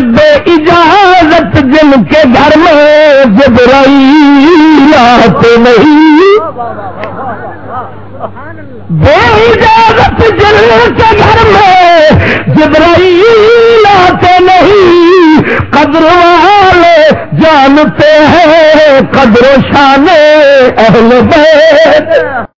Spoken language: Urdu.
بے اجازت جن کے گھر میں جبرائیل آتے نہیں۔ بے اجازت جن کے گھر میں جبرائیل آتے نہیں۔ قدر والے جانتے ہیں قدر شان اہل بیت۔